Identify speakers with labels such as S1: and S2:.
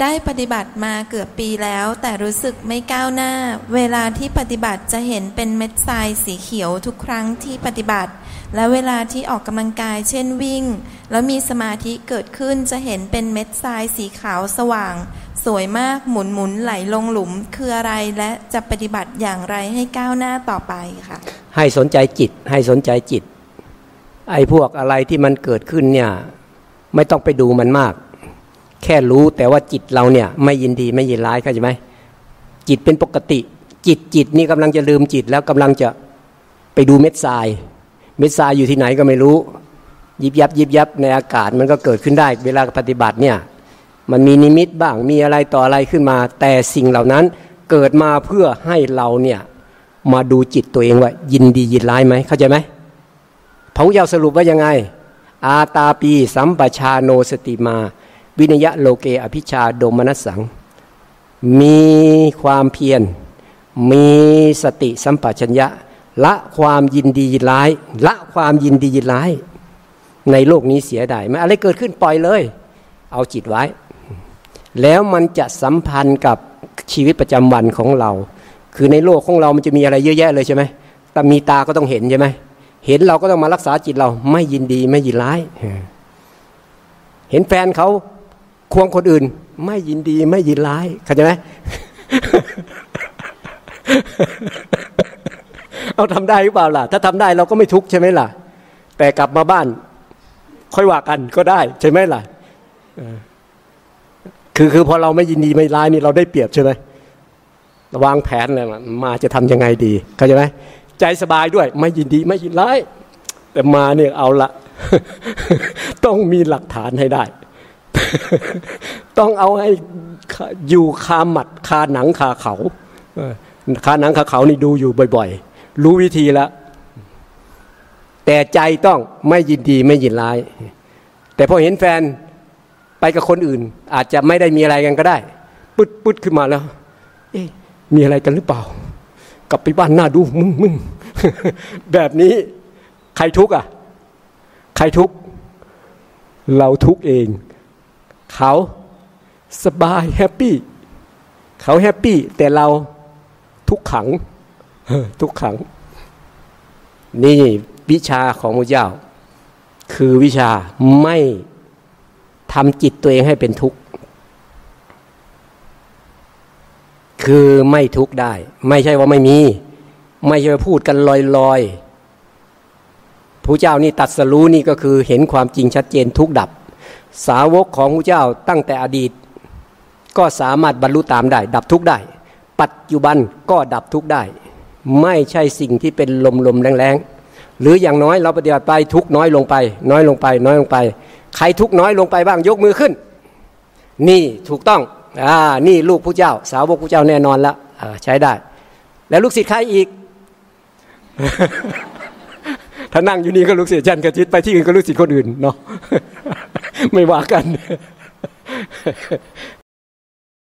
S1: ได้ปฏิบัติมาเกือบปีแล้ว แต่รู้สึกไม่ก้าวหน้า เวลาที่ปฏิบัติจะเห็นเป็นเม็ดทรายสีเขียวทุกครั้งที่ปฏิบัติ และเวลาที่ออกกำลังกายเช่นวิ่ง แล้วมีสมาธิเกิดขึ้นจะเห็นเป็นเม็ดทรายสีขาวสว่าง สวยมากหมุนหมุนไหลลงหลุมคืออะไรและจะปฏิบัติอย่างไรให้ก้าวหน้าต่อไปค่ะ
S2: ให้สนใจจิตให้สนใจจิต ไอ้พวกอะไรที่มันเกิดขึ้นเนี่ยไม่ต้องไปดูมันมาก แค่รู้แต่ว่าจิตเราเนี่ย ไม่ยินดีไม่ยินร้ายเข้าใจไหมจิตเป็นปกติ จิตจิตนี่กำลังจะลืมจิตแล้วกำลังจะไปดูเม็ดทราย เม็ดทรายอยู่ที่ไหนก็ไม่รู้ ยิบยับยิบยับในอากาศมันก็เกิดขึ้นได้ เวลาปฏิบัติเนี่ยมันมีนิมิตบ้างมีอะไรต่ออะไรขึ้นมา แต่สิ่งเหล่านั้นเกิดมาเพื่อให้เราเนี่ยมาดูจิตตัวเองว่า ยินดียินร้ายไหมเข้าใจไหมพระพุทธเจ้าสรุปว่ายังไง อาตาปี สัมปชาโนสติมา วินยะโลเกอภิชาโดมนัสสัง มีความเพียร มีสติสัมปชัญญะ ละความยินดียินร้าย ละความยินดียินร้าย ในโลกนี้เสียดายไหมอะไรเกิดขึ้นปล่อยเลย เอาจิตไว้ แล้วมันจะสัมพันธ์กับชีวิตประจำวันของเรา คือในโลกของเรามันจะมีอะไรเยอะแยะเลยใช่ไหมแต่มีตาก็ต้องเห็นใช่ไหมเห็นเราก็ต้องมารักษาจิตเราไม่ยินดีไม่ยินร้าย เห็นแฟนเขา ควงคนอื่น ไม่ยินดีไม่ยินร้ายเข้าใจไหมเอาทำได้หรือเปล่าล่ะ ถ้าทำได้เราก็ไม่ทุกข์ใช่ไหมล่ะ แต่กลับมาบ้าน ค่อยว่ากันก็ได้ใช่ไหมล่ะคือคือพอเราไม่ยินดีไม่ร้ายนี่เราได้เปรียบใช่ไหมวางแผนเลยมาจะทำยังไงดีเข้าใจไหมใจสบายด้วย ไม่ยินดีไม่ยินร้ายแต่มาเนี่ยเอาละ ต้องมีหลักฐานให้ได้ ต้องเอาให้อยู่คาหมัดคาหนังคาเขาคาหนังคาเขานี่ดูอยู่บ่อย ๆ รู้วิธีแล้วแต่ใจต้องไม่ยินดีไม่ยินร้าย แต่พอเห็นแฟนไปกับคนอื่น อาจจะไม่ได้มีอะไรกันก็ได้ ปึ๊ดปึ๊ดขึ้นมาแล้ว เอ๊ะมีอะไรกันหรือเปล่า กลับไปบ้านหน้าดูมึงมึงแบบนี้ใครทุกข์อะ ใครทุกข์เราทุกข์เอง เขาสบาย happy เขา happy แต่เราทุกขังทุกขัง นี่วิชาของพระเจ้า คือวิชาไม่ทำจิตตัวเองให้เป็นทุกข์ คือไม่ทุกข์ได้ ไม่ใช่ว่าไม่มี ไม่ใช่ว่าพูดกันลอยๆพระเจ้านี่ตัดสรู้นี่ก็คือเห็นความจริงชัดเจนทุกดับ สาวกของพระเจ้าตั้งแต่อดีต ก็สามารถบรรลุตามได้ ดับทุกได้ ปัจจุบันก็ดับทุกได้ ไม่ใช่สิ่งที่เป็นลมๆแรงๆหรืออย่างน้อยเราปฏิบัติไปทุกน้อยลงไป น้อยลงไป น้อยลงไป ใครทุกน้อยลงไปบ้างยกมือขึ้น นี่ถูกต้องอ่านี่ลูกผู้เจ้า สาวกผู้เจ้าแน่นอนล้วใช้ได้ แล้วลูกศิษย์ใครอีกถ้านั่งอยู่นี่ก็ลูกศิษย์จันกระจิตไปที่อื่นก็ลูกศิษย์คนอื่นเนาะ ไม่ว่ากัน